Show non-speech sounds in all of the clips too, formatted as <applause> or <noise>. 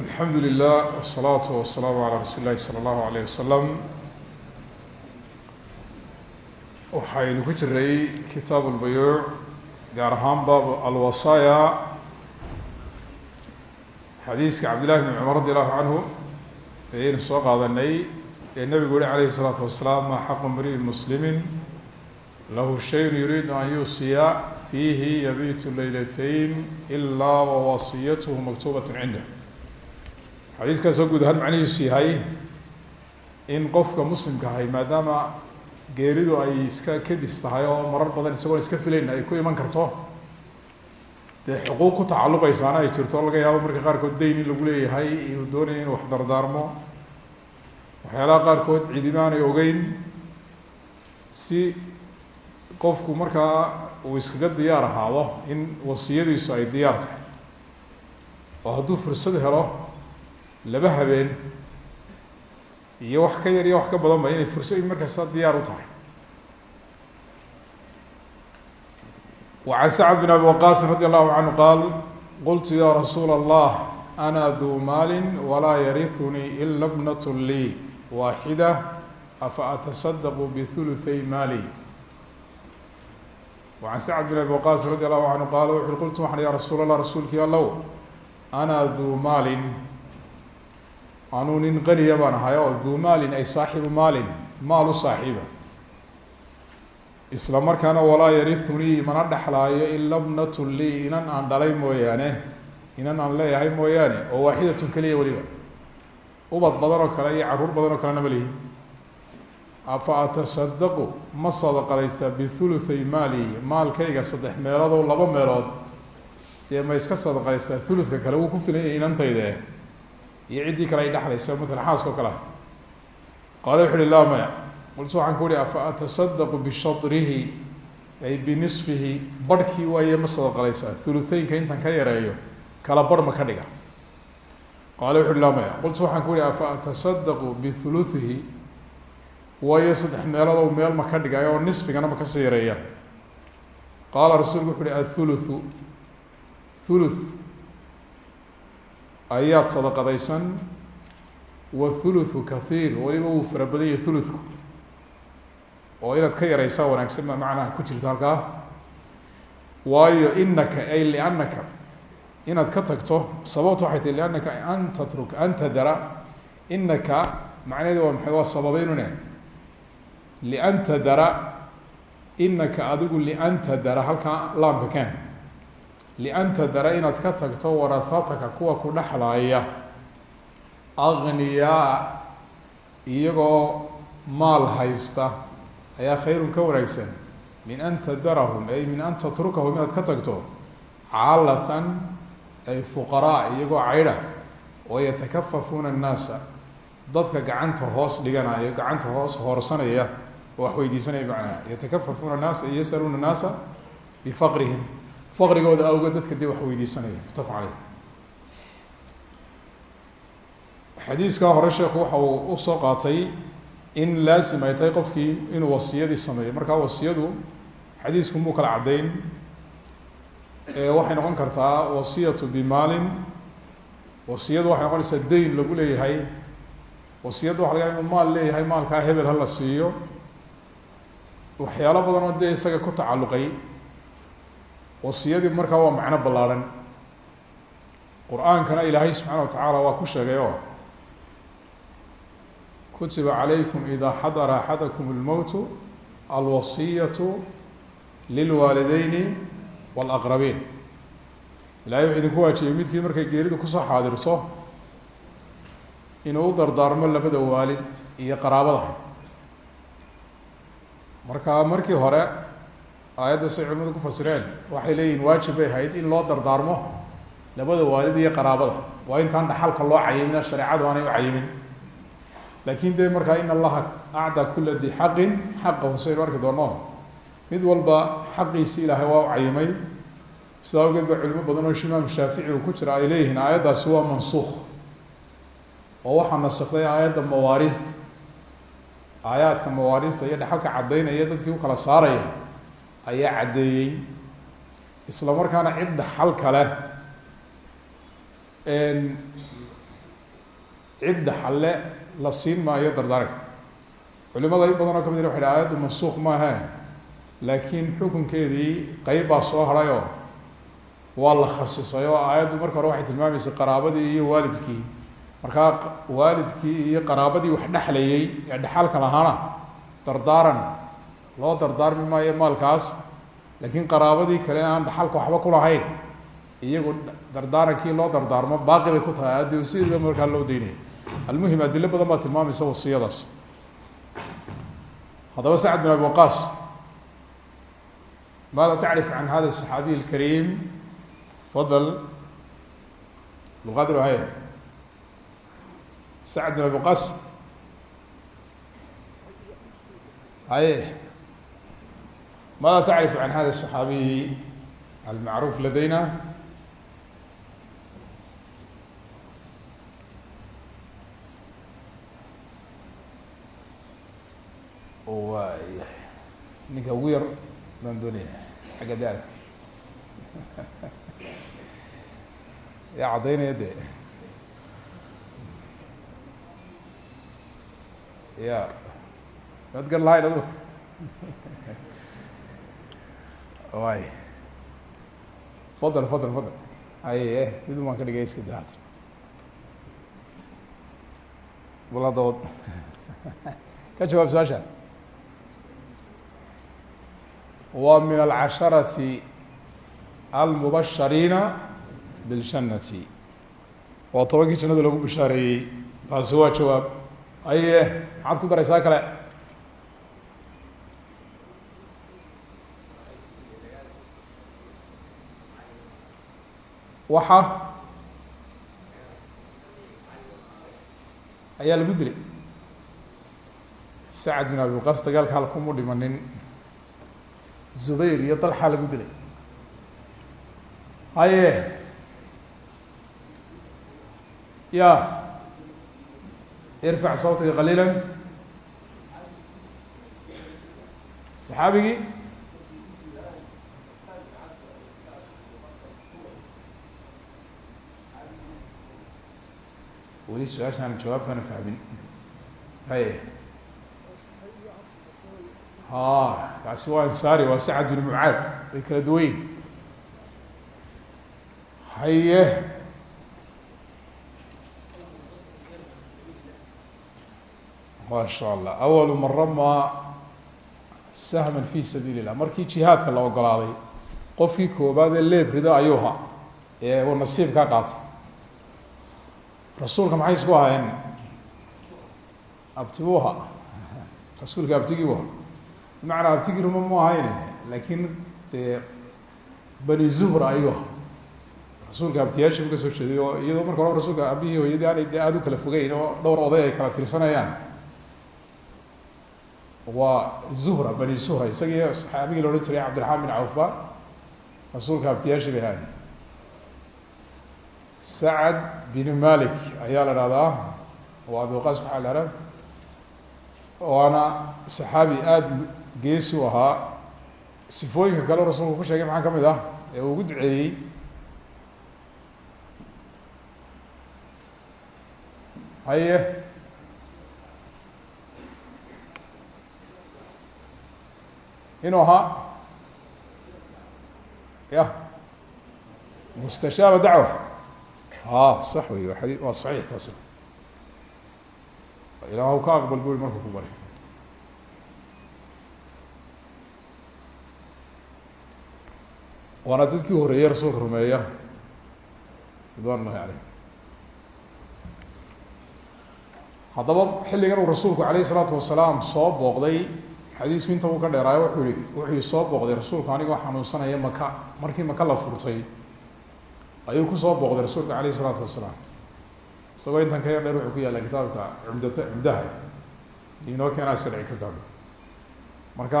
alxamdu lilah wsalaatu wasalaamu calaa rasuuli lahi sala allahu alayh wasalam waxaynu ku jiray kitaab lbayuuc gaar ahaan baab alwasaaya xadiiska cabdillahi bn cumar radi allahu canhu ayaynu soo qaadanay ee nabigu yihi alayhi الsalaatu wasalaam ma xaqu mri'in muslimi lahu shayun yuriidu an yuusiya fiihi yabitu leylatayn ilaa wawasiyatuhu maktubat cindah xadiiskaasoo guud ahaan macnihiisu yahay in qofka muslimka ahay maadaama geeridu ay iska kadis tahay oo marar badan isagoon iska filayn ay ku iman karto dee xuquuq ku tacalluqaysaana ay jirto. Laga yaabo marka qaarkood dayn in lagu leeyahay inuu doonaya inu wax dardaarmo. Waxyaalaha qaarkood cidimaanay ogeyn. Si qofku markaa uu iskaga diyaar ahaado in wasiyadiisu ay diyaar tahay oo hadduu fursad helo laba habeen iyo wax ka yar iyo wax ka badan ba inay fursa markasta diyaar u tahay وعن سعد بن أبي وقاص رضي الله عنه قال قلت يا رسول الله أنا ذو مال ولا يرثني إلا ابنة لي واحدة أفأتصدق بثلثي مالي وعن سعد بن أبي وقاص رضي الله عنه قال وxu قلت waxan ya رasuul الله rasuulki allow أنا ذو maal anuu nin qaniya baan ahay oo duu maalin ay saaxibu maalin maal u saaxiiba. Isla markaana walaa yarithunii mana dhexlaayo ila bnatu lii inan aan dhalay mooyaane inan aan leeyahay mooyaane oo waaxidatun keliya weliba. Ubad badan oo kale iyo carruur badan oo kalena ma lihi afa atasadaqu ma sadaqadaysaa bihuluthay maali maalkayga saddex meeloodoo laba meelood. Dee ma iska sadaqadaysaa huludka kale wuu ku filan yahay inantayde iyo ciddii kale ay dhexlaysa matala xaaska o kale. Qaale wuxu uhi laa maya. Qultu waxaan ku uhi afa atasadaqu bishatrihi ay binisfihi barhkii waaye ma sadaqalaysaa hulutheynka intan ka yareeyo kala barh ma ka dhiga. Qaale wuxu uhi laa maya. Qultu waxaan ku uhi afa atasadaqu bihuluthihi waayo saddex meelood meel ma ka dhigayo oo nisfigana ma ka sii yareeya. Qaala rasuulku wuxu uhi athuluthu thuluth ayaad sadaqadaysan wathuluthu kathiir weliba wuu fara badan yahay thulutku oo inaad ka yaraysaa wanaagsan baa macnaha ku jirta halkaa. Waayo inaka ay liannaka inaad ka tagto sababta waxay tahi liannaka an tatruk an tadara inaka macnaheedu waa maxay? Waa sababeynune lian tadara inaka adigu lian tadara halkaa laamka ken lian tadara inaad ka tagto warahataka kuwa ku dhexlaaya agniyaa iyagoo maal haysta ayaa khayrun ka wanaagsan min an tadarahum ay min an tatrukahum inaad ka tagto caalatan ay fuqaraa iyagoo caydha oo yatakafafuuna annaasa dadka gacanta hoos dhiganaya gacanta hoos hoorsanaya oo wax weydiisanaya macnaha yatakafafuuna annaasa ay yasaluuna annaasa bifaqrihim faqrigooda awgeed dadka dee wax weydiisanaya. Mutafaq caleyh xadiiskaa hore sheekhu waxa uu u soo qaatay in laasim ay tahay qofkii inuu wasiyadii sameeyo markaa wasiyadu xadiisku muu kala caddayn? Waxay noqon kartaa wasiyatu bimaalin. Wasiyadu waxay noqonaysaa dayn lagu leeyahay. Wasiyadda waxa laga inuu maal leeyahay maalkaa hebel ha la siiyo. Waxyaalo badan oo dee isaga ku tacalluqay wasiyadii markaa waa macno ballaarhan qur'aankana ilaahay subxaana wa tacaala waa ku sheegay oo kutiba calaykum ida xadara axadakum اlmowtu alwasiyatu lilwaalideyni wاlaqrabiin ilahay wuxuu idinku waajibay midkii markay geeridu ku soo xaadirto inuu u dardaarmo labada waalid iyo qaraabada. Marka markii hore aayadda say culimadu ku fasireen waxay leeyihiin waajib bay ahayd in loo dardaarmo labada waalid iyo qaraabada. Waa intaan dhaxalka loo cayimina shareecadu aanay u cayimin. Laakin de markaa in allaha acdaa kula di xaqin xaqahu saynu arki doono. Mid walba xaqiisi ilaahay waa u cayimay. Sidaa awgeed ba culimo badan oo imaam shaafici uu ku jira ay leeyihiin aayaddaasi waa mansuukh. Oo waxaa nasakday aayadda mawaariista aayaadka mawaariista iyo dhaxalka caddaynaya dadkii u kala saaraya ayaa caddeeyey. Isla markaana cid dhaxal kale cid dhaxalle la siin maayo dardaaranka culimada in badan oo ka mid waxay dha ayaddu mansuuq maahe laakiin xukunkeedii qeyb soo hadhayoo waa la khasisay oo aayaddu marka hore waxay tilmaamaysay qaraabadii iyo waalidkii. Markaa waalidkii iyo qaraabadii wax dhexlayay ee dhexalka lahaana dardaaran loo dardaarmi maayo maalkaas laakiin qaraabadii kale aan dhaxalka waxba ku lahayn iyagu dardaarankii loo dardaarmo baaqi bay ku tahay aayaddi sidiiba markaa loo daynaya almuhim adilo badan baa tilmaamaysa wasiyadaas haddaba sacd bin abi waqaas maada tacrif can hada الصaxaabiy اlkariim fadl luqadir hay sacd bin abi waqaas haye maada tacrif can hada الصaxaabiyi almacruuf ladayna waayahay ninka ugu yar baan doonaya xagga da-da yaa caddaynaya de ya maad gar lahayn adu way fadal fadal fadal. Aye midun baan ka dhigay iska dahat bal haddaod <laughs> ka jawaab su'aasha? Wa min alcasharati almubashariina biljannati. Waa tobankii jannada lagu bishaareeyey. Taasi waa jawaab. Aye maxaad ku daraysaa kale waxa. Ayaa lagu dilay. Sacad bin abi waqaas dagaalka halkumu dhimanin. Zubayr iyo dalxa lagu dilay. Haye ya. Irfac sawtiga qaliila saxaabigii weli su'aashaan jawaabtaana fahmin. Haye. Ha kaasi waa ansaari waa sacad bin mucaad way kala duwayn haye. Ma sha allah awalu man ramaa sahman fi sabiili markii jihaadka la ogolaaday qofkii koobaad ee leeb rida ayuuha ee uu nasiibkaa qaatay rasuulka maxay isku ahaayeen? Abtibuuha rasuulka abtigiibuha bimacnaa abtigii ruma mu ahayne laakiin dee bani zuhra ayuu aha rasuulka abtiyaashii bu ka soo jeeday oo iyadoo marka horeba rasuulka abihii hooyadii aanay dee aada u kala fogeyn oo dhowr oday ay kala tirsanayaan. Waa zuhra bani zuhra isagii saxaabigii la jiray cabdiraxmaan bin cawfba rasuulka abtiyaashii bay ahayn sacad bin malik ayaa la dhahdaa oo abi waqaas maxaa la hahdaa waana saxaabi aada geesi u ahaa. Sifooyinka kale rasuulku ku sheegay maxaa ka mid ah? Ee uu ugu duceeyey haye inuu ahaa ya mustashaaba dacwa sax wey waa saxiix taasi. Ilaah ka aqbal buri markuu ku baray. Waana dadkii horeeyey rasuulka rumeeya ridwan ullahi caleyh haddaba xilligan uu rasuulku alayh isalaatu wasalaam soo booqday xadiisku inta uu ka dheeraayo wuxuu yihi wuxuu i soo booqday rasuulku anigoo xanuunsanaya maka markii maka la furtay ayuu ku soo booqday rasuulka alayh isalaatu wasalaam. Isagoo intan ka yar dheer wuxuu ku yaalla kitaabka cumdata cumdaha. Inoo keenaa iska dhici kartaa marka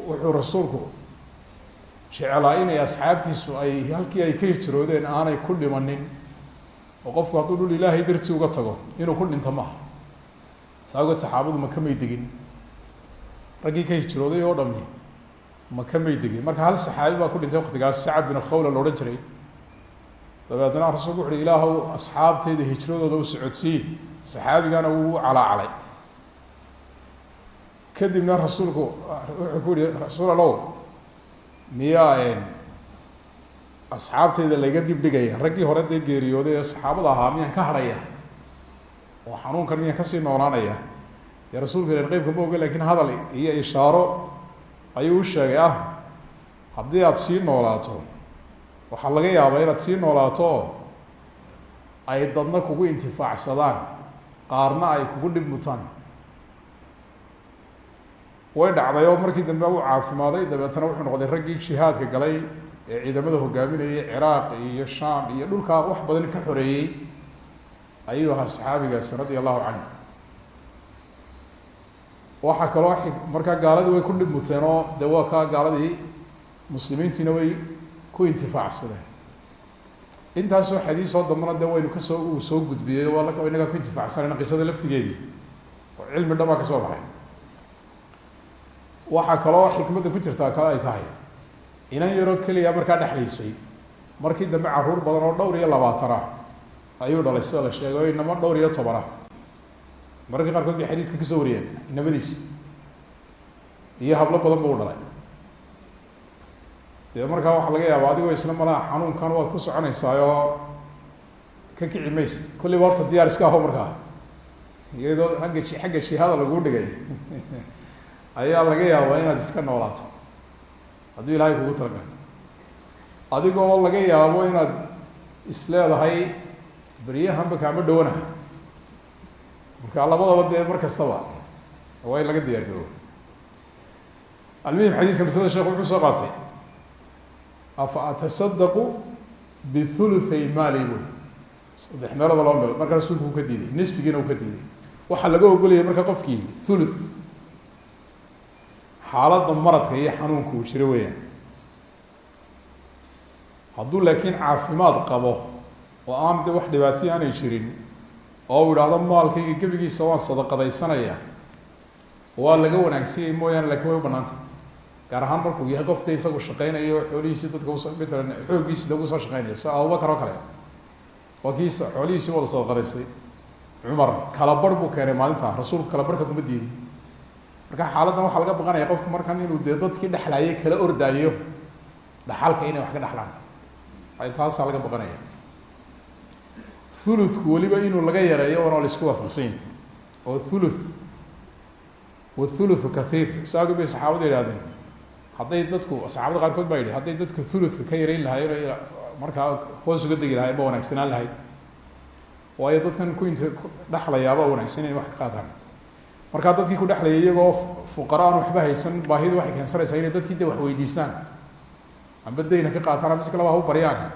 wuxuu rasuulku jeclaa inay asxaabtiisu ay halkii ay ka hijroodeen aanay ku dhimanin oo qofku hadduu dhul ilaahay dartii uga tago inuu ku dhinto maaha. Saagood saxaabadu maka may degin. Raggii ka hijrooday oo dhami maka may degin marka hal saxaabi baa ku dhintay waktigaas sacad bin khawla la odhan jiray. Dabeedna rasuulku wuxu uhi ilaahow asxaabteyda hijradooda u socodsii saxaabigana wuu calaacalay kadibna rasuulku wuxuu ku yihi rasuul allow miyaa asxaabteyda layga dibdhigaya raggii hore dee geeriyooday ee saxaabada ahaa miyaan ka hadhaya? Oo xanuunkan miyaan ka sii noolaanaya? Dee rasuulka ilan qeybka ma oga laakiin hadal iyo ishaaro ayuu u sheegay ah haddii aada sii noolaato waxaa laga yaabaa inaad sii noolaato oo ay dadna kugu intifaacsadaan qaarna ay kugu dhib mutaan. Way dhacday oo markii dambe uu caafimaaday dabeetana wuxuu noqday raggii jihaadka galay ee ciidamada hogaaminayay ciraaq iyo shaam iyo dhulkaa wax badan ka xoreeyey ayuu ahaa saxaabigaasi radia allahu canhu waxaa kaloo markaa gaaladii way ku dhib muteen oo de waa kaa gaaladii muslimiintiina way ku intifaacsadeen. Intaasoo xadiisoo dambana de waynu ka soo uu soo gudbiyey waa inagaa ku intifaacsanayna qisada laftigeedii. Oo cilmi dhan baa ka soo baxay waxaa kaloo xikmadda ku jirtaa kale ay tahay inan yaroo keliya markaa dhexlaysay markii dambe carruur badan oo dhowr iyo labaatan ah ayuu dhalay sida la sheegay o inamo dhowr iyo toban ah mararka qaarkood bay xadiiska ka soo wariyeen inamadiisa iyo hablo badan buu dhalay. Dee markaa waxaa laga yaaba adigoo isla malaha xanuunkan waad ku soconaysaayoo ka kici maysid kulliba horta diyaar iska aho markaa. Iyadoo agga xagga jihaada laguu dhigay. <laughs> Ayaa laga yaabaa inaad iska noolaato. Hadduu ilaahay kugu talagalay. Adigoo laga yaabo inaad isleedahay beryahanba kaama dhowanaha marka labadaba dee mar kastaba waa in laga diyaar garoobo almuhim xadiiska maslada sheekhu wuxuu soo qaatay. Afa atasadaqu bihuluthay maali bui saddex meeloba laba meelood. Marka rasuulku uu ka diiday nisfigiina uu ka diiday waxaa laga ogolayay marka qofkii thuluth xaaladda maradka iyo xanuunka uu jiro weeyaan. Hadduu laakiin caafimaad qabo oo aan de wax dhibaatay aanay jirin oo uu idhaahdo maalkayga gebigiisa waan sadaqadaysanaya. Waa laga wanaagsanyay mooyaane laakiin way u banaantay gaar ahaan markuu yahay qof de isagu shaqeynayo xoolihiisii dadka matalan xooggiisi da ugu soo shaqeynaya sida abubakar oo kale waa kii xoolihiisii wada sadaqadaystay. Cumar kalabarh buu keenay maalinta rasuulku kalabarhka kuma diidin. Marka xaaladdan waxaa laga baqanaya qofku markan inuu dee dadkii dhexlaayay kala ordaayo dhaxalka inay wax ka dhexlaan taasaa laga baqanaya thuluthku weliba inuu laga yareeyo oona la isku waafaqsan oo thuluth wathuluthu kathiir. Saagi bay saxaabadu yihahdeen hadday dadku saxaabada qaarkood baa yidhi hadday dadku thuluthka ka yareyn lahaayeen markaa hoos uga degi lahayen ba wanaagsanaan lahayd. Waayo dadkan ku int dhexlayaaba wanaagsan inay wax ka qaataan. Dadkii ku dhexlayay iyagoo fuqara waxba haysan baahidu waxay keensanaysaa inay dadkii de wax weydiistaan. Amba dayna ka qaataan ama si kalaba ha u baryaane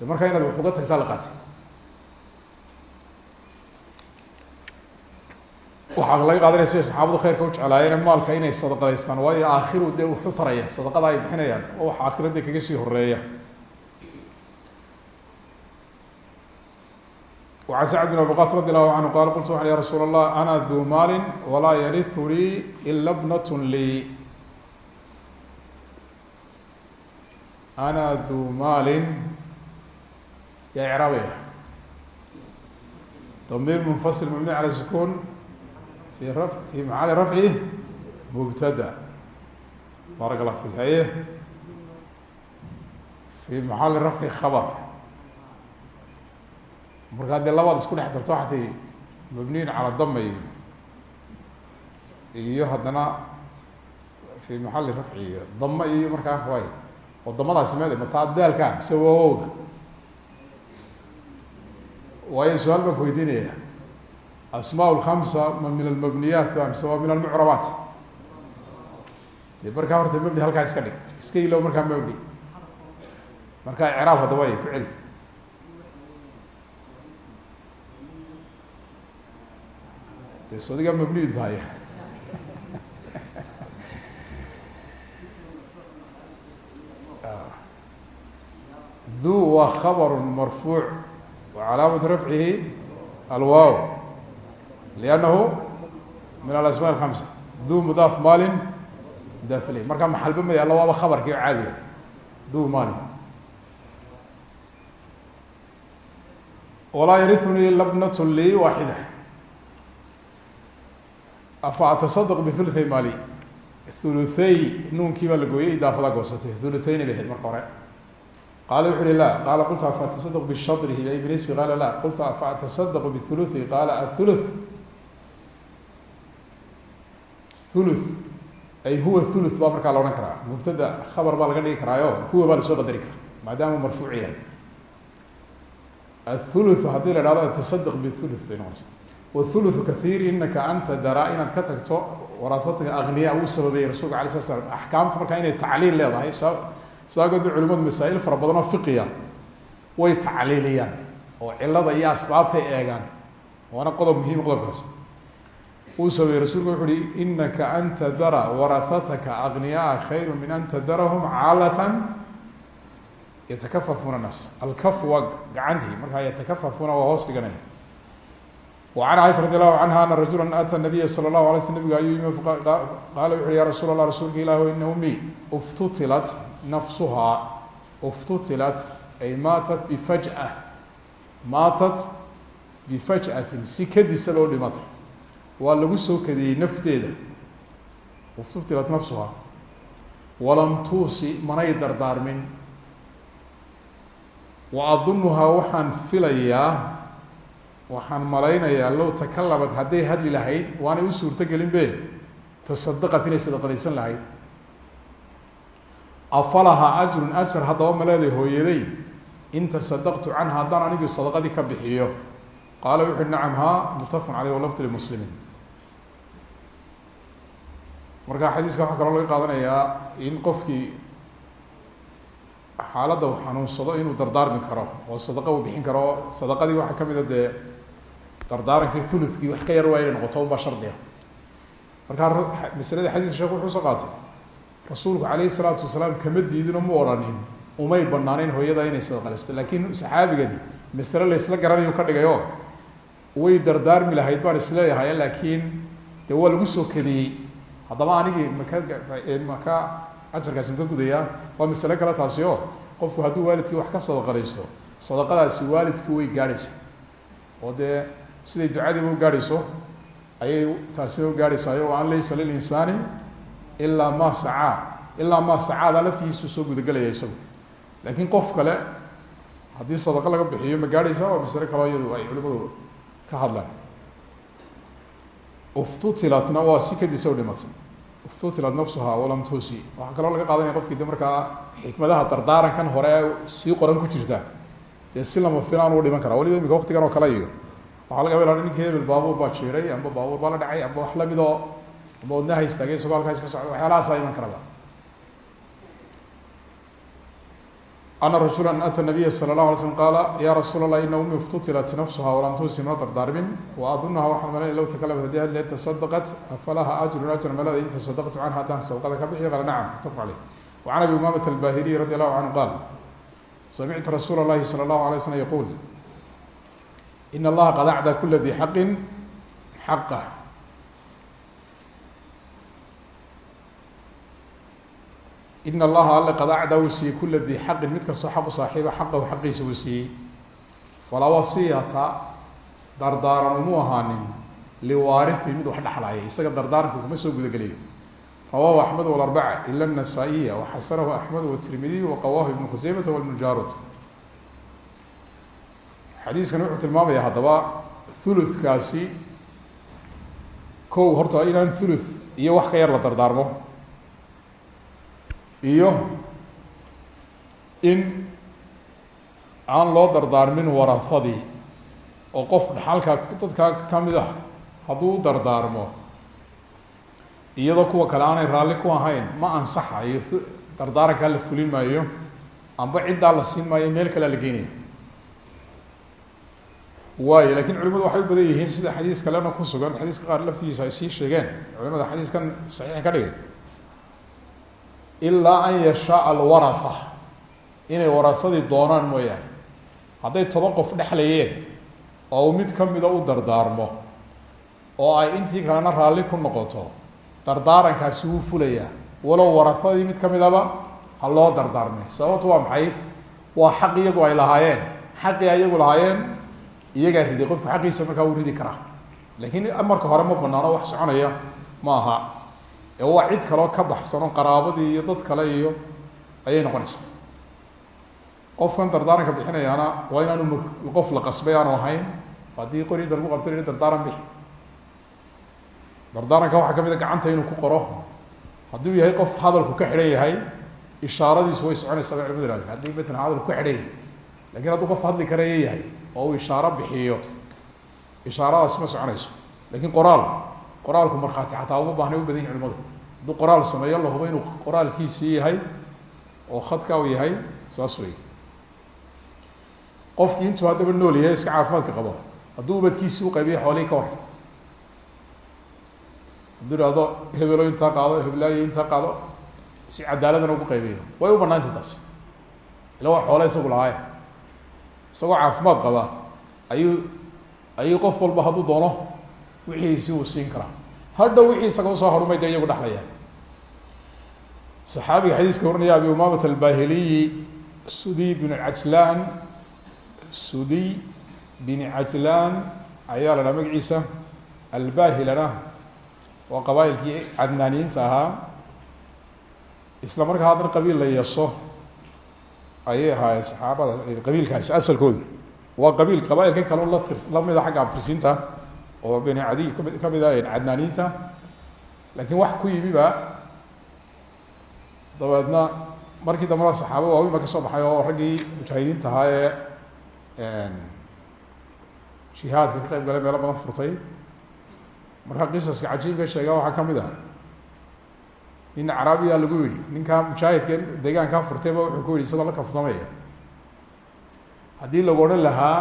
de markaa inaad wax uga tagtaa la qaatay waxaa laga qaadanaya siday saxaabadu khayrka u jeclaayeen maalka inay sadaqadaystaan waayo aakhiru dee wuxu taraya sadaqada ay bixinayaan oo wax aakhirada kaga sii horeeya وعن سعد بن وقاص رضي الله عنه قال قلت يا رsuuل الله أنا ذو mاl وlaa yrثnii إلا بنة lي أنا ذو mاl ya عراabya ضمير منفصل مبني على السكون fi ra fi macaali rafci mubtada baaraka allah fik haye fi maxaali rafci khabar marka haddee labaad isku dhex darto waxaa tii mabniyin cala damay iyo haddana fi maxali rafci iyo dama iyo markaa waay oo damadaas meeda mataa daalka ah mise wawowga waayo su'aal baan ku weydiinaya asmaa lkamsa ma min almabniyaat ba mise waa min almucrabaat. De markaa horta mabni halkaa iska dhig iska ilow markaa mabni. Markaa icraab haddaba ay ku celi. De sodigaa mabniyu tahay <laughs> dhu waa khabr marfuuc wa calaamaة rafcihi alwaaw liannahu min alasma الhamsa dhu mudaaf maalin mudaaf iley markaa maxalba ma yaalla waaba khabarkii oo caadiga dhu maalin walaa yarithunii labnat lii waaxida afa atasadq bihuluthay mali huluthay nuunkii baa la gooyey idaafadaa goosatay huluthayn bay ahayd marka hore qaala wuxu uhi la qaala qultu afa atasadq bishadrihi ay binisfi qaala la qultu afa atasadq bihuluthi qaala athuluth thuluth ay huwa thuluth baa markaa la odhan karaa. Mubtada khabar baa laga dhigi karaayo huwa baa la soo qadari karaa maadaama marfuuc yahay. Athuluth haddii la hahdo tasadq bithuluth bay noqonaysa wthuluthu kahiir inaka anta daraa inaad ka tagto waraasadka akniya uu sababeeyey rasulka ala sla slam axkaamta markaa inay tacliil leedahay saagood ba culimadu masaa'il fara badan oo fiqiya way tacliiliyaan oo cilada iyo asbaabtay eegaan. Waana qodob muhiim qodobkaas uu sababeeyey rasulku wuxu uhi inaka an tadara warahataka akniyaa khayru min an tadarahum caalatan yatakafafuuna naas alkaf waa gacantii markaa yatakafafuna waa hoos dhiganaya وعن caiشha رadي الlaه عanهa ana rajula atى النabiya slى الlaه عlay sl nabga ayuu yimi qaala wuxu uhi ya rasuul الlah rasuulka ilah ina umi اftutilat nafsuhaa اftutilat ay maatat bifajأة maatat bifajأatin si kadisa loo dhimatay waa lagu soo kadiyey nafteeda. اftutilat nafsuhaa walam tuusi manay dardaarmin. وadunuhaa waxaan filayaa waxaan malaynayaa low takalamad hadday hadli lahayd waanay u suurto gelin be tasadaqat inay sadaqadaysan lahayd. Afalahaa ajrun ajar haddaba ma leeday hooyaday. In tasadaqtu canha haddaan anigii sadaqadii ka bixiyo. Qaala wuxu uhi nacam haa muttafaqun caleyh walafd limuslimin marka xadiiska waxaa kaloo laga qaadanayaa in qofkii xaaladda uu xanuunsado inuu dardaarmi karo oo sadaqa uu bixin karo. Sadaqadii waxaa ka mid a dee dardaarankii thuluthkii wax ka yar waa inay noqoto unbaa shardiga markaa masalada xadiiska sheekh wuxuu soo qaatay. Rasuulku calayhi salaatu wasalaam kama diidino mu odhanin umay banaaneyn hooyada inay sadaqalaysto laakiin saxaabigani masale laysla garanayu ka dhigay way dardaarmi lahayd baan is leeyahay laakiin dee waa lagu soo kadiyey haddaba anigii maka maka ajarkaasi maka gudayaa? Waa masale kale taasi oo qofku hadduu waalidkii wax ka sadaqalaysto sadaqadaasi waalidkii way gaadhaysa. Oo dee siday ducadiiba u gaadhayso ayay taasina u gaadhaysaayo an laysa lilinsaani ilaa ma sacaa. Ilaa ma sacaada laftigiisu soo gudagelaya isagu. Laakiin qof kale haddii sadaqa laga bixiyo ma gaadhaysaa? Waa masale kaleo iyadu ay culimadu ka hadlaan uftutilatna waa si kadisa dhimatay uftutilat nafsuhaa walam tuusi waxaa kaloo laga qaadanaya qofkii de markaa xikmadaha dardaarankan hore sii qoran ku jirta dee si lama filaan u dhiman karaa waliba imika waqtigan oo kale iyo waxaa laga yaaba ninki hebel baabuur baa jiiray amba baabuur baa la dhacay amba wax la mid oo amba wadnaha istaagay isagoo halkaas ka socda waxyaalahaasa iman karaba ana rajula ata nabiya sala اlahu alay slm qaala ya rasuul اlah ina umi اftutilat nafsuha walam tuusi ma dardaarmin waadunaha waxaan malay low takalamat hadii hadle tasadaqat afalaha ajrun ajr malada in tasadaqtu canha haddaan sadaqada ka bixiyo qaala nacam mutafaq caleyh wacan abi umaamata albahiliy radi allahu canhu qaal samictu rasuula اllahi salى اllahu alay slm yaquul in allaha qad acdaa kula di xaqin xaqah in allaha alle qad acdaa uu siiyey kula di xaqin mid kastoo xaqu saaxiiba xaqahu xaqiisa uu siiyey falaa wasiyata dardaaran umu ahaanin liwaarihi mid wax dhexlaya isaga dardaaranku kuma soo gudagelayo rawahu axmed walarbaca ila nasaa-iya waxasanahu axmed watirmidiy waqawahu ibnu khuseymata walmujaarud xadiiskani wuxuu tilmaamaya haddaba thuluthkaasi kow horta inaan thuluth iyo wax ka yar la dardaarmo iyo in aan loo dardaarmin warahadii oo qof dhaxalka dadka ka mid ah hadduu dardaarmo iyadoo kuwa kale aanay raalli ku ahayn ma ansaxayo dardaarankaa la fulin maayo amba ciddaa la siin maayo meel kalea la geynaya waayo laakiin culimadu waxay u badan yihiin sida xadiis kalena ku sugan xadiiska qaar laftigiisa ay sii sheegeen culimada xadiiskan saxiixa ka dhigay ilaa an yashaaa alwaratha. Inay warasadii doonaan mooyaane. Hadday toban qof dhexlayeen oo mid kamida u dardaarmo oo ay intii kalena raalli ku noqoto dardaarankaasi wuu fulayaa. Walow warahadii mid kamidaba ha loo dardaarmay sababtu waa maxay? Waa xaq iyagu ay lahaayeen. Xaqii iyagu lahaayeen iyagaa riday. Qofku xaqiisa markaa wuu ridi karaa. Laakiin marka hore ma banaano wax soconaya ma aha ee waa cid kaloo ka baxsano qaraabadii iyo dad kale iyo ayay noqonaysa qofkan dardaaranka bixinayaana waa inaanu qof la qasbay aanu ahayn haddii qoriida lagu qabto dardaaran bixi. Dardaaranka waxaa ka mid a gacanta inuu ku qoro hadduu yahay qof hadalku ka xidhan yahay ishaaradiisu way soconaysaa bay culimadu ihahdeen haddii matalan hadalku ka xidhan yahay laakiin hadduu qof hadli karaya yahay oo uu ishaaro bixiyo ishaaradaas ma soconayso. Lakin qoraal qoraalku markhaati xataa uma bahnay u badan culimadu hadduu qoraal sameeyo la hubo inuu qoraalkiisii yahay oo khadka u yahay saas wey qofkii intuu haddaba nool yahay iska caafimaadka qabo. Hadduu ubadkiisi uqaybiya xoolihii ka hor. Hadduu ihahdo hebelo intaa qaado heblaayo intaa qaado si cadaaladana ugu qaybiyo. Way u banaantay taas. Ila waa xoole isagu lahaaya isagoo caafimaad qaba ayuu ayuu qof walba hadduu doono wixiisi uu siin karaa. Hadhow wixii isaga u soo harumay dee iyagu dhexlayaan saxaabiga xadiiska waranaya abi umamat albahiliyi sudiy bin cajlaan sudiy bin cajlaan ayaa la dhaha magaciisa albahilana waa qabaailkii cadnaaniyiinta ahaa. Isla markaa haddana qabiil la yeeso ayay ahaayeen saxaabada qabiilkaasi asalkoodu. Waa qabiil qabaailkan kale la tir lamida xagga abtirsiinta oo beni cadiy ka mid a cadnaaniyiinta laakiin wax ku yimiba dabeedna markii dambena saxaaba waaweyn ba ka soo baxay oo raggii mujaahidiinta ahaa ee jihaadka ka qayb gale meelo badan furtay. Marka qisaska cajiibka sheega waxaa ka mid ah nin caraabiya lagu yihi ninkaa mujaahidka deegaankaa furtayba wuxuu ku yihi isagoo la kaftamaya. Haddii lagu odhan lahaa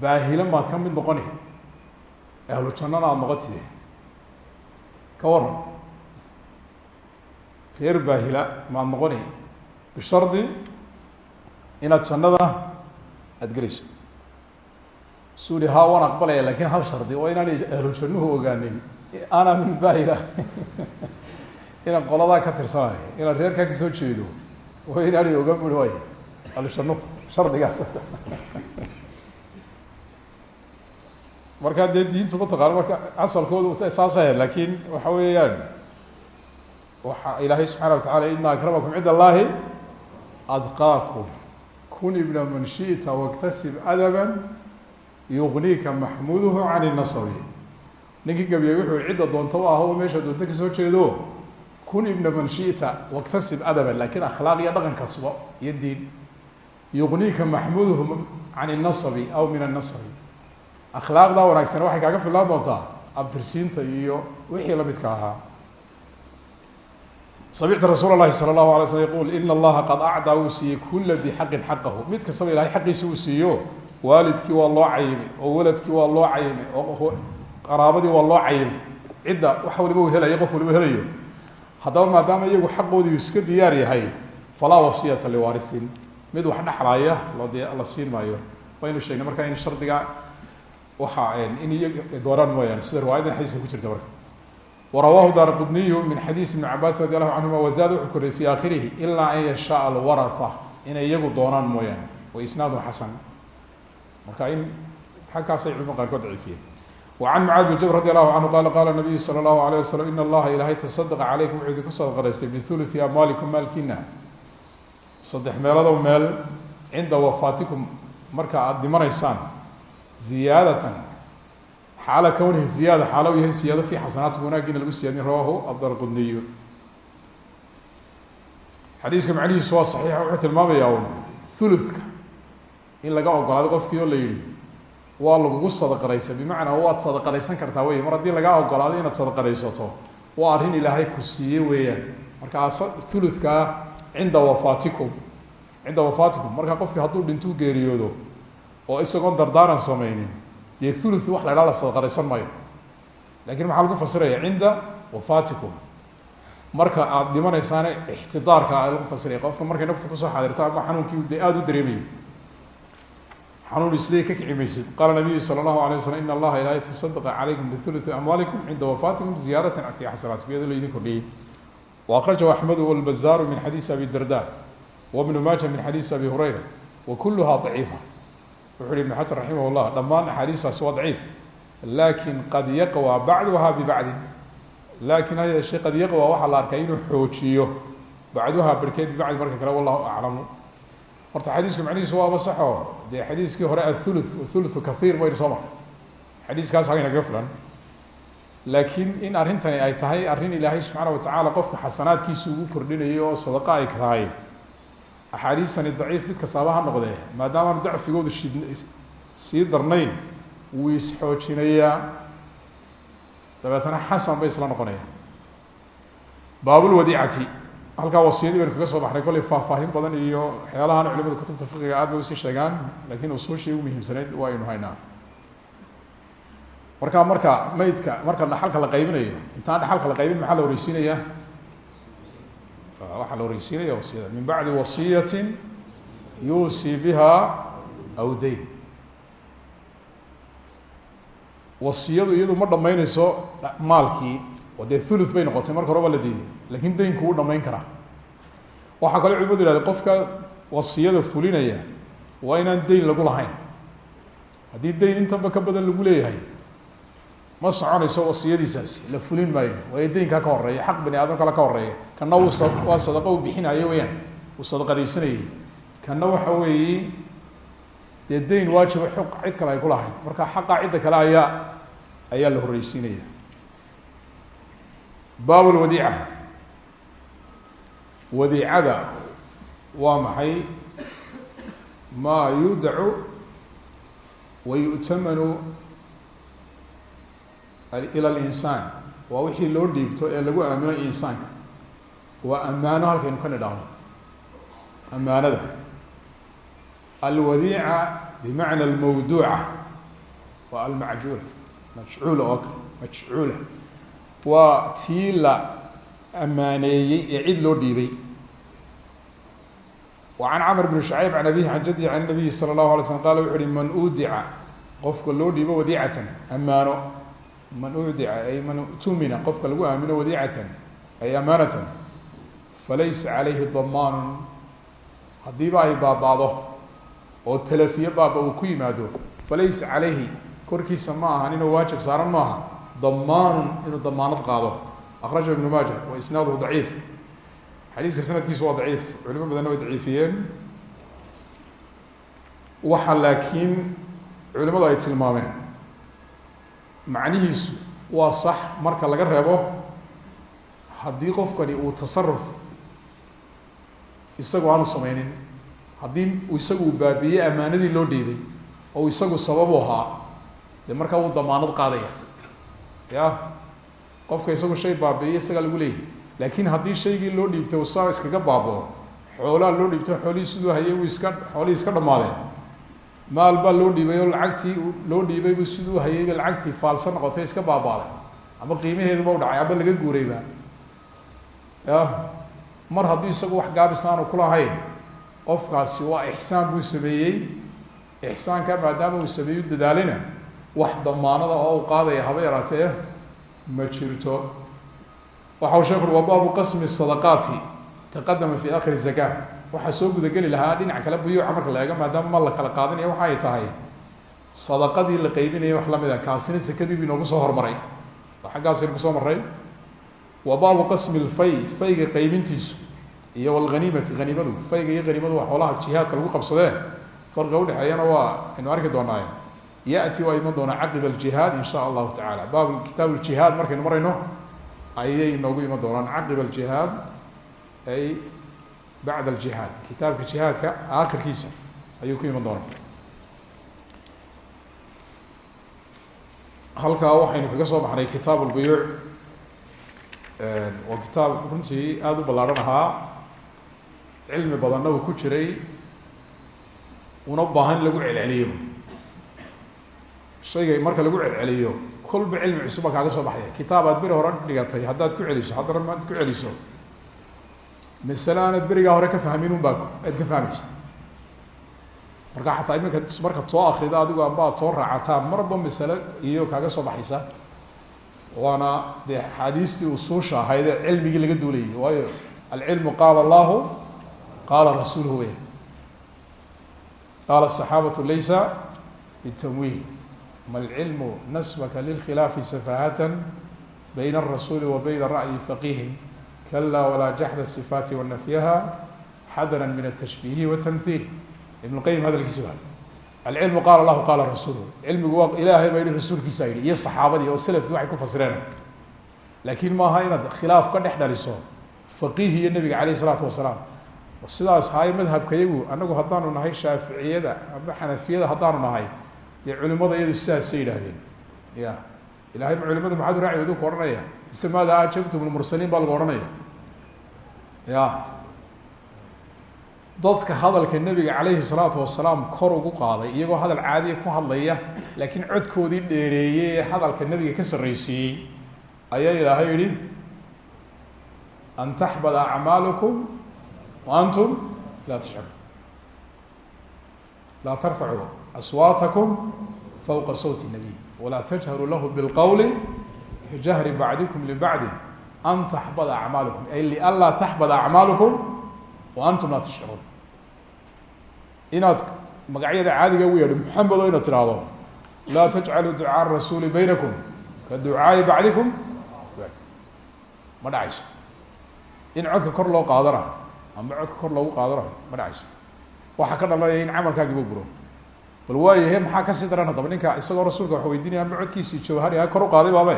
baahilo maad ka mid noqoni ahlu jannana aada noqotide ka waran reer baahila maad noqoni bishardi inaad jannada aada gelayso. Suu hi haa waan aqbalaya laakiin hal shardi waa inaanay ahlu jannuhu ogaanin. Ana min bahila <laughs> inaan qoladaa ka tirsanayo inaan reerkaa ka soo jeedo waa inaanay ogaan bui way ahlu jannuhu shardigaas <laughs> markaa dee diintu mataqaana marka asalkoodu saas ahayd laakiin waxa weeyaan waxa ilaahay subxaana wa tacala ina akramakum cind allahi adqaakum kun ibna man shiئta waktasib adaba yugniika maxmuduhu can nasabi ninkii gabiyey wuxuu cidda doonta u aho meesha doonto ka soo jeedo kun ibna man shiئta waktasib adaban laakiin akhlaaq iyo dhaqan kasbo iyo diin. Yugniika maxmuduhu can aw min anasabi akhlaaqda wanaagsan waxay kaaga filnaan doontaa abtirsiinta iyo wixii lamidka ahaa. Samicta rasuul lahi salى اlahu alay sl yqul ina allaha qad acdaa wuu siiyey kula di xaqin xaqahu. Mid kastaba ilahay xaqiisa uu siiyo waalidkii waa loo cayimay oo waladkii waa loo cayimay oo qaraabadii waa loo cayimay cidda wax waliba u helaya qof waliba helayo. Haddaba maadaama iyagu xaqoodii uu iska diyaar yahay falaa wasiyata liwaarisin. Mid wax dhexlaaya lod la siin maayo. Waynu sheegnay marka in shardiga waxa in dooraan mooyaane sida riwaayadan xadiiska ku jirta marka. Wrawaahu daar qudniyu min xadiis ibni cabaas radi allahu canhuma wazaada wuxuu koriyay fi akhirihi ilaa an yashaa alwaraa inay iyagu doonaan mooyaane wa isnaadu xasan. Marka in xagkaasay culimo qaarkood daciifiyeen. Wa can mucaad bin jabr radi allahu qala qala nabiyu sala allahu alayh wasalam ina allaha ilaahay tasadaqa calaykum wuxuu idinku sadaqadaystay bihuluthi amwaalikum maalkiina saddex meelodow meel cinda wafaatikum marka aada dhimanaysaan ziyaadatan. Xaala kawnihi ziyaada xaala u yahay siyaado fi xasanaatikum wanaagiina lagu siyaadin rawahu adarqudniyu xadiiska macnihiisu waa saxiixa wuxuu tilmaamayaa un thuluthka. In laga ogolaaday qofkii oo la yihi waa lagugu sadaqadaysa bimacnaa waad sadaqadaysan kartaa wey mar haddii lagaa ogolaaday inaad sadaqadaysato waa arrin ilaahay ku siiye weeyaan. Markaa thuluthkaa cinda wafaatikum cinda wafaatikum. Markaa qofkii hadduu dhintuu geeriyoodo oo isagoon dardaaran sameynin dee thuluth wax la ydhaha la sadaqadaysan maayo. Lakin maxaa lagu fasiraya? Cinda wafaatikum. Marka aada dhimanaysaane ixtidaarka a lagu fasiraya. Qofka markay naftu ku soo xaadirto ama xanuunkii de aada u dareemayo. Xanuun isle ka kici qaala nabiyu sala allahu alay waslm in allaha ilaa yatasadqa calaykum bihuluthi amwaalikum cinda wafaatikum ziyaadatan fi xasanaatikum iyadoo laydin kordhiyey. Wa akhrajahu axmedu walbazaaru min xadiisi abi darda wabnu maaja min xadiisi abi hurayra wa wuxu uhi ibn xajar raximah llah dhammaan axaadiistaasi waa daciif. Lakin qad yaqwى bacduha bibacdin laakiin ha yeeshee qad yaqwى waxaa la arkay inuu xoojiyo. Bacduha barkeed bibacdi marka kale wallahu aclamu. Horta xadiisku macnihiisu waaba saxo dee xadiiskii hore athulu thuluthu kahiir baynu soo maray xadiiskaas haynagaga filan. Laakiin in arrintani ay tahay arrin ilaahay subxaana watacaala qofka xasanaadkiisa ugu kordhinayo oo sadaqa ay tahay axaadiistani daciif mid kastaaba ha noqdee maadaamaanu dacfigoodu shid sii darnayn wuu isxoojinayaa dabeetana xasan bay isla noqonayaan. Baabulwadiicati halkaa wasiyadii baynu kaga soo baxnay kollay faahfaahin badan iyo waxyaalahan culimada kutubta fiqiga aad bay u sii sheegaan lakiin usuushii ugu muhiimsanayd waa aynu haynaa. Marka marka maydka marka dhaxalka la qaybinayo intaan dhaxalka la qaybin maxaa la horeysiinaya waxaa la horeysiinaya wasiyada min bacdi wasiyatin yuusii biha aw dayn. Wasiyadu iyadu ma dhamaynayso maalkii oo dee thuluth bay noqotay marka hore baa la diiday laakiin daynku wuu dhamayn karaa. Waxaa kaloo culimadu yihahde qofka wasiyada fulinaya waa inaan dayn lagu lahayn. Haddii dayn intanba ka badan lagu leeyahay ma soconayso wasiyadiisaasi la fulin maayo. Waayo daynkaa ka horreeya xaq bani aadam kale ka horreeya kana uu waa sadaqo u bixinayo weyaan uu sadaqadaysanayay kana waxa weeye dee dayn waajiba xuq cid kale ay ku lahayn. Marka xaqa cidda kale ayaa ayaa la horeysiinaya baab lwadiica wadiicada waa maxay? Maa yudacu wa yu'tamanu ila linsaan waa wixii loo dhiibto ee lagu aamino insaanka. Waa ammaano halkaynu ka nidhaahno. Ammaanada. Alwadiica bimacna almawduuca. Waa almacjuula. Majcuula oo kale. Majcuula. Waa tii la ammaaneeyey ee cid loo dhiibay. Wa can camr bn shacayb can abihi can jadihi can nabiyi sala allahu alay slm qala wuxu uhi man uudica qofka loo dhiibo wadiicatan ammaano man uudica ay man utumina qofka lagu aamino wadiicatan ay amaanatan falaysa calayhi damaanun haddiiba ay baaba'do oo talafiye baaba ku yimaado falaysa calayhi korkiisa ma aha inuu waajib saaran maaha damaanun inuu damaanad qaado. Akraja ibnu maaja wa isnaaduhu daciif. Xadiiska sanadkiisu waa daciif culimo badanna way daciifiyeen. Waxa laakiin culimadu ay tilmaameen macnihiisu waa sax marka laga reebo haddii qofkani uu tasaruf isagu aanu sameynin haddii isagu uu baabiiyey ammaanadii loo dhiibay oo isagu sababu ahaa dee markaa wuu damaanad qaadaya. Ya? Qofka isagu shay baabiiya isagaa lagu leeyahay. Laakiin haddii shaygii loo dhiibtay saa iskaga baaboo xoolaa loo dhiibtay xoolihii siduu hayay iska xoolihii iska dhamaadeen maal baa loo dhiibay oo lacagtii loo dhiibaybu siduu hayayba lacagtii faalsa noqotay iska baabaaday ama qiimaheeduba u dhacay aba laga guurayba ya mar haddii isagu wax gaabis aanu kulahayn qofkaasi waa ixsaan buu sameeyey. Ixsaanka maadaama uu sameeyu dadaalina wax damaanada oo u qaadaya haba yaraatee ma jirto. Waxa uu sheekhu ui waa baabu qasmi sadaqaati taqadama fi akhiri zaka waxaa soo gudageli lahaa dhinac kale buyuuca marka la eego maadaama ma la kala qaadanaya waxa ay tahay sadaqadii la qaybinaya wax la mid a kaasina sakadii bu inoogu soo hormaray. Oo xaggaasaynu ku soo maray wa baabu qasmi lfay fayga qaybintiisu iyo walghaniimati haniimadu fayga iyo haniimadu waa xoolaha jihaadka lagu qabsadee. Farqa udhexeeyana waa aynu arki doonaaye yati waa iman doonaa caqiba aljihaad in sha allahu tacala baab kitaab ljihaad markaynu marayno ayay noogu iman doonaan. Caqiba aljihaad ay bacd aljihaad. Kitaabka jihaadka aakhirkiisa ayuu ku iman doonaa. Halkaa waxaynu kaga soo baxnay kitaab lbuyuuc waa kitaab runtii aada u ballaaran ahaa. Cilmi badanna uu ku jiray. Una baahan in lagu celceliyo. Shayga marka lagu celceliyo kolba cilmi cusub baa kaaga soo baxaya kitaab aad beri hore dhigatay haddaad ku celiso haddana maad ku celiso masale aanad berigaa hore ka fahmin un baa aad ka fahmaysa. Marka xataa iminka markaad soo akrida adigu amba aad soo raacataa marba masale iyo kaaga soo baxaysa. Waana dee axaadiistii usuusha ahayd ee laga duulayay. Waayo alcilmu qaala allahu qaala rasuuluhu wey qaala asaxaabatu laysa bitamwiih. Ma alcilmu nasbaka lilkhilaafi safahatan bayna alrasuuli wa bayna ra'yi faqihin kala walaa jaxda الصifaati wanafyaha xadra min الtashbiihi watamhiil ibn qayim hadalkiisi ba alcilmu qaala lahu qaala rasuulu cilmigu waa ilaahay baa yihi rasuulkiisaa yihi iyo saxaabadii oo selafkii waxay ku fasireen laakiin maaha inaad khilaaf ka dhex dhaliso faqiih iyo nebiga caleyh isalaatu wasalaam sidaas haay madhabkayagu anagu haddaanu nahay shaaficiyada ama xanafiyada haddaanu nahay dee culimada iyadu sidaasay yidhaahdeen ya ilahay ma culimada maxaad raaci wadu ku odhanaya? Mise maada ajabtum lmursaliin baa lagu odhanaya? Ya. Dadka hadalka nebiga calayhi salaatu wasalaam kor ugu qaaday iyagoo hadal caadiya ku hadlaya laakiin codkoodii dheereeyey ee hadalka nebiga ka sarreysiiyey ayaa ilaahay yihi an taxbada acmaalukum wa antum laa tashcurun laa tarfacuu aswaatakum fawqa sawti nabiy walaa tajharuu lahu bilqowli kajahri bacdikum libacdi an taxbada acmaalukum ay lianlaa taxbada acmaalukum wa antum laa tashcuruun. Inaad magacyada caadiga ugu yeedho maxamed oo inaad tidhaahdo laa tajcaluu ducaa rasuuli baynakum ka ducaai bacdikum. Ma dhacayso. In codka kor loo qaadana ama codka kor loogu qaadana ma dhacayso. Waxaa ka dhalanaya in camalkaagiiba buro bal waayahe maxaa ka sii daran haddaba? Ninka isagoo rasuulka wax weydiinaya ama codkiisii jawhari ha kor u qaaday baabe.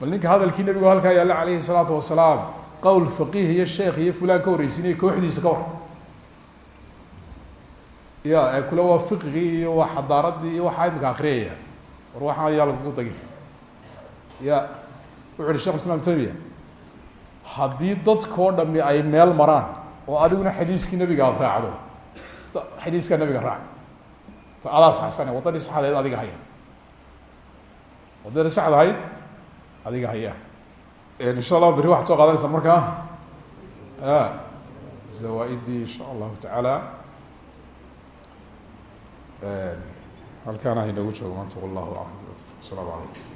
Bal ninka hadalkii nebigu halkaa yaalla calayhi salaatu wasalaam qowl faqiih iyo sheekh iyo fulaan ka horreysinaya kooxdiisa ka war. Ya kule waa fiqigii iyo waa xadaaradii iyo waxaa imika akriyaya war waxaan ayaa lagugu dagin ya wuxu uhi shekh islam tamiya haddii dadkao dhami ay meel maraan oo adiguna xadiiskii nebiga aada raacdo xadiiskaa nebiga raac adaa saxsane waddadii saxdahayd adiga haya. Waddadii saxda ahayd adiga haya. Insha allah berri waxaad soo qaadanaysaa markaa zawaa-idii insha allahu tacaala halkaana haynagu joogo maanta wallahu aclam asalaamu calaykum